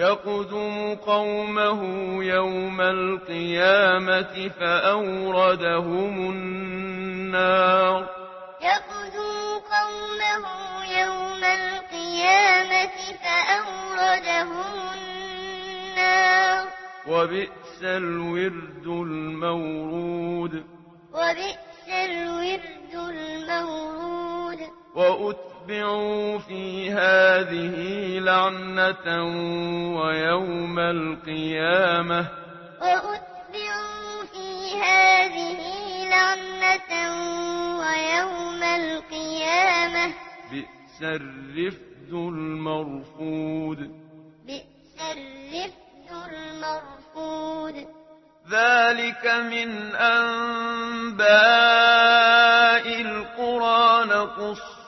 يقدم قومه يوم القيامة فأوردهم النار. يقدم قومه يوم القيامة فأوردهم النار. وبئس الورد المورود. وبئس الورد المورود. وأت وأتبعوا في هذه لعنة ويوم القيامة وأتبعوا في هذه لعنة ويوم القيامة بئس الرفد المرفود بئس الرفد المرفود ذلك من أنباء القرى نقص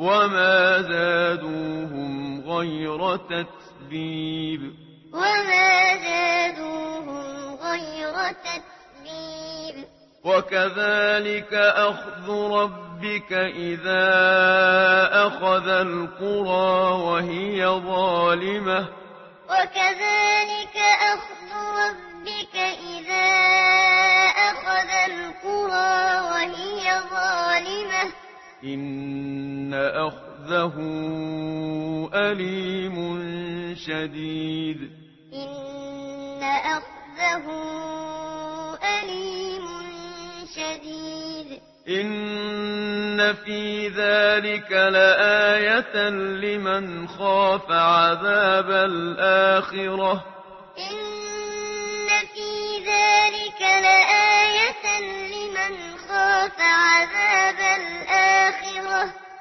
وما زادوهم غير تتبيب وما زادوهم غير تتبيب وكذلك أخذ ربك إذا أخذ القرى وهي ظالمة وكذلك إن أخذه أليم شديد إن أخذه أليم شديد إن في ذلك لآية لمن خاف عذاب الآخرة إن في ذلك لآية لمن خاف عذاب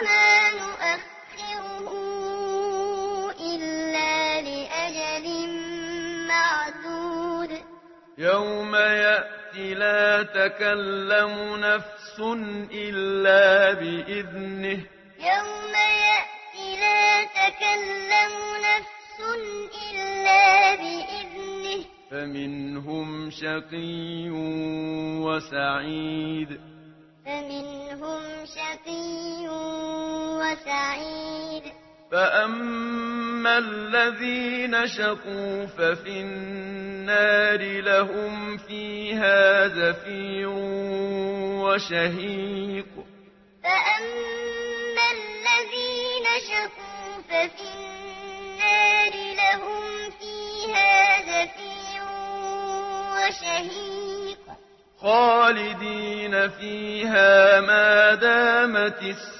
وما نؤخره إلا لأجل معدود يوم يأتي لا تكلم نفس إلا بإذنه يوم يَأْتِ لا تكلم نفس إلا بإذنه فمنهم شقي وسعيد فمنهم شقي وسعيد. فأما الذين شقوا ففي النار لهم فيها زفير وشهيق. فأما الذين شقوا ففي النار لهم فيها زفير وشهيق. خالدين فيها ما دامت السر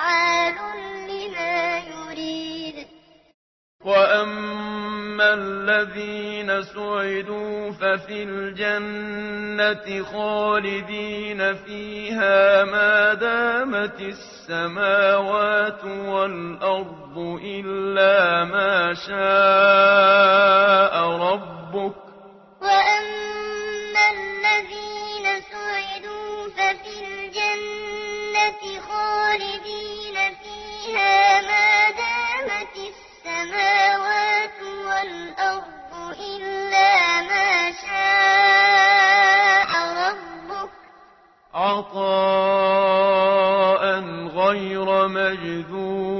وجدوا ففي الجنة خالدين فيها ما دامت السماوات والأرض إلا ما شاء ربك عطاء غير مجذور